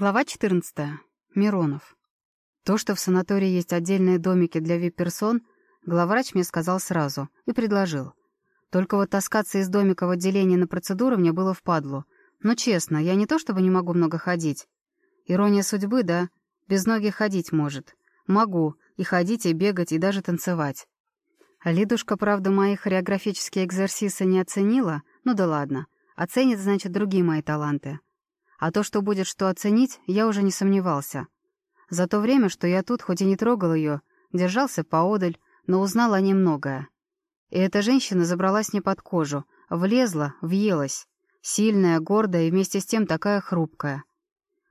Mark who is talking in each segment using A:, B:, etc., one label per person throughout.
A: Глава 14. Миронов. То, что в санатории есть отдельные домики для вип-персон, главврач мне сказал сразу и предложил. Только вот таскаться из домика в отделение на процедуру мне было впадлу. Но честно, я не то чтобы не могу много ходить. Ирония судьбы, да? Без ноги ходить может. Могу. И ходить, и бегать, и даже танцевать. Лидушка, правда, мои хореографические экзерсисы не оценила. Ну да ладно. Оценит, значит, другие мои таланты. А то, что будет что оценить, я уже не сомневался. За то время, что я тут, хоть и не трогал ее, держался поодаль, но узнал о ней многое. И эта женщина забралась не под кожу, влезла, въелась. Сильная, гордая и вместе с тем такая хрупкая.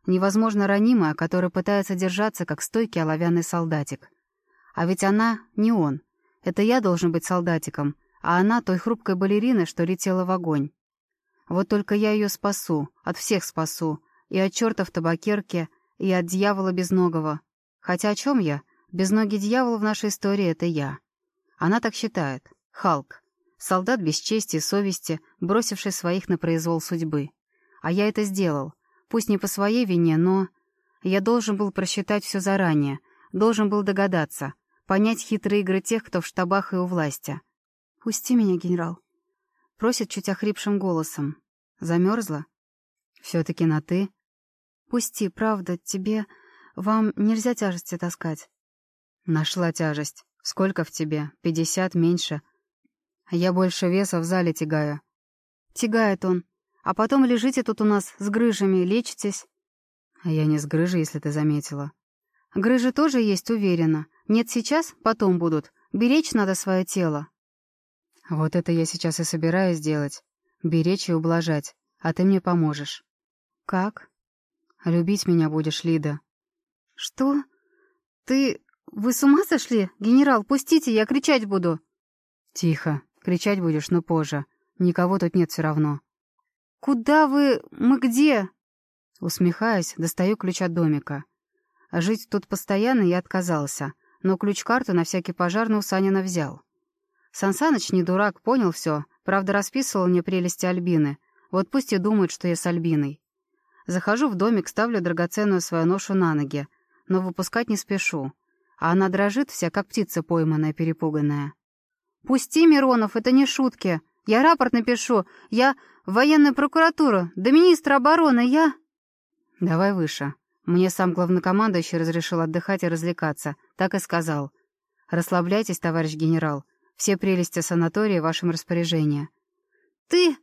A: Невозможно ранимая, которая пытается держаться, как стойкий оловянный солдатик. А ведь она не он. Это я должен быть солдатиком, а она той хрупкой балериной, что летела в огонь. Вот только я ее спасу, от всех спасу, и от черта в табакерке, и от дьявола безногого. Хотя о чем я? Безногий дьявол в нашей истории — это я. Она так считает. Халк. Солдат без чести и совести, бросивший своих на произвол судьбы. А я это сделал. Пусть не по своей вине, но... Я должен был просчитать все заранее, должен был догадаться, понять хитрые игры тех, кто в штабах и у власти. «Пусти меня, генерал», Просит чуть охрипшим голосом. Замерзла? Все-таки на «ты». «Пусти, правда, тебе... Вам нельзя тяжести таскать». Нашла тяжесть. Сколько в тебе? Пятьдесят, меньше. Я больше веса в зале тягаю. Тягает он. А потом лежите тут у нас с грыжами, лечитесь. А я не с грыжей, если ты заметила. Грыжи тоже есть, уверена. Нет сейчас, потом будут. Беречь надо свое тело. Вот это я сейчас и собираюсь делать. Беречь и ублажать. А ты мне поможешь. Как? Любить меня будешь, Лида. Что? Ты... Вы с ума сошли? Генерал, пустите, я кричать буду. Тихо. Кричать будешь, но позже. Никого тут нет все равно. Куда вы... Мы где? Усмехаясь, достаю ключ от домика. Жить тут постоянно я отказался, но ключ-карту на всякий пожарный у Санина взял. Сансаныч не дурак, понял все. Правда, расписывал мне прелести Альбины. Вот пусть и думают, что я с Альбиной. Захожу в домик, ставлю драгоценную свою ношу на ноги. Но выпускать не спешу. А она дрожит вся, как птица пойманная, перепуганная. «Пусти, Миронов, это не шутки. Я рапорт напишу. Я в военную прокуратуру. До министра обороны. Я...» «Давай выше. Мне сам главнокомандующий разрешил отдыхать и развлекаться. Так и сказал. Расслабляйтесь, товарищ генерал. Все прелести санатория в вашем распоряжении. Ты...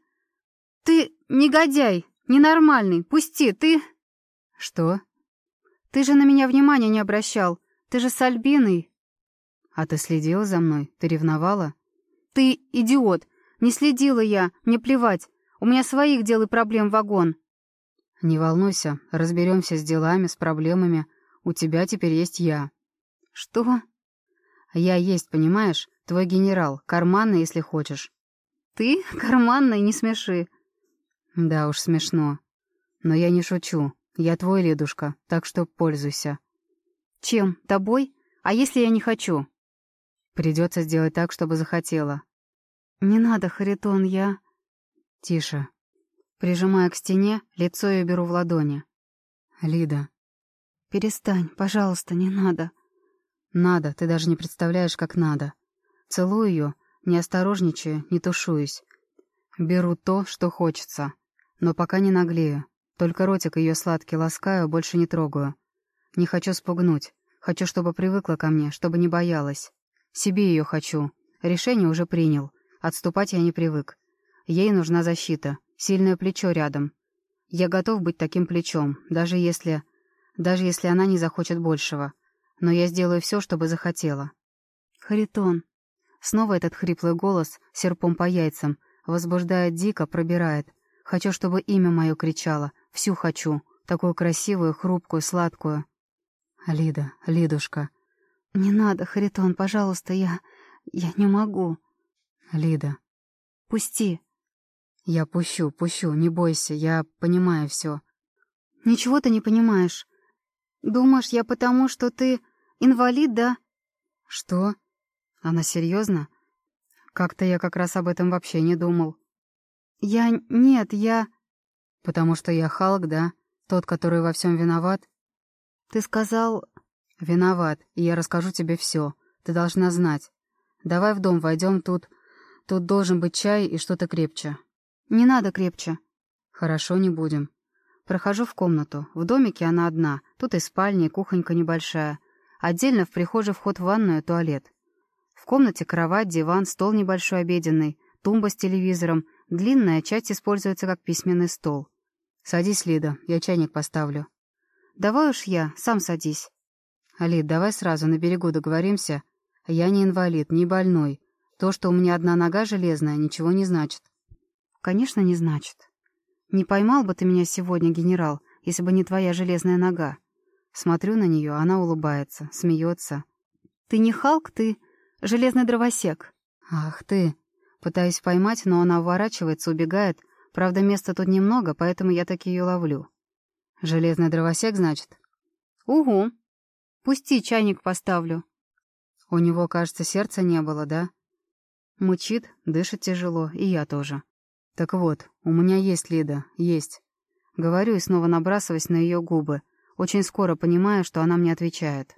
A: ты негодяй, ненормальный, пусти, ты... Что? Ты же на меня внимания не обращал. Ты же с Альбиной. А ты следила за мной? Ты ревновала? Ты идиот. Не следила я, мне плевать. У меня своих дел и проблем вагон. Не волнуйся, разберемся с делами, с проблемами. У тебя теперь есть я. Что? Я есть, понимаешь? Твой генерал, карманный, если хочешь». «Ты? Карманный? Не смеши». «Да уж, смешно. Но я не шучу. Я твой, Ледушка, так что пользуйся». «Чем? Тобой? А если я не хочу?» «Придется сделать так, чтобы захотела». «Не надо, Харитон, я...» «Тише». Прижимая к стене, лицо ее беру в ладони. «Лида». «Перестань, пожалуйста, не надо». «Надо, ты даже не представляешь, как надо». Целую ее, не осторожничая, не тушуюсь. Беру то, что хочется. Но пока не наглею. Только ротик ее сладкий ласкаю, больше не трогаю. Не хочу спугнуть. Хочу, чтобы привыкла ко мне, чтобы не боялась. Себе ее хочу. Решение уже принял. Отступать я не привык. Ей нужна защита. Сильное плечо рядом. Я готов быть таким плечом, даже если... Даже если она не захочет большего. Но я сделаю все, чтобы захотела. «Харитон», Снова этот хриплый голос, серпом по яйцам, возбуждает дико, пробирает. Хочу, чтобы имя мое кричало. Всю хочу. Такую красивую, хрупкую, сладкую. Лида, Лидушка. Не надо, Харитон, пожалуйста, я... Я не могу. Лида. Пусти. Я пущу, пущу, не бойся, я понимаю все. Ничего ты не понимаешь. Думаешь, я потому, что ты инвалид, да? Что? Она серьезно? Как-то я как раз об этом вообще не думал. Я... Нет, я... Потому что я Халк, да? Тот, который во всем виноват? Ты сказал... Виноват, и я расскажу тебе все. Ты должна знать. Давай в дом войдем тут. Тут должен быть чай и что-то крепче. Не надо крепче. Хорошо, не будем. Прохожу в комнату. В домике она одна. Тут и спальня, и кухонька небольшая. Отдельно в прихожей вход в ванную, туалет. В комнате кровать, диван, стол небольшой обеденный, тумба с телевизором. Длинная часть используется как письменный стол. Садись, Лида, я чайник поставлю. Давай уж я, сам садись. Лид, давай сразу на берегу договоримся. Я не инвалид, не больной. То, что у меня одна нога железная, ничего не значит. Конечно, не значит. Не поймал бы ты меня сегодня, генерал, если бы не твоя железная нога. Смотрю на нее, она улыбается, смеется. Ты не Халк, ты железный дровосек. Ах ты. Пытаюсь поймать, но она уворачивается, убегает. Правда, места тут немного, поэтому я так ее ловлю. Железный дровосек, значит? Угу. Пусти, чайник поставлю. У него, кажется, сердца не было, да? Мучит, дышит тяжело, и я тоже. Так вот, у меня есть Лида, есть. Говорю и снова набрасываясь на ее губы, очень скоро понимая, что она мне отвечает.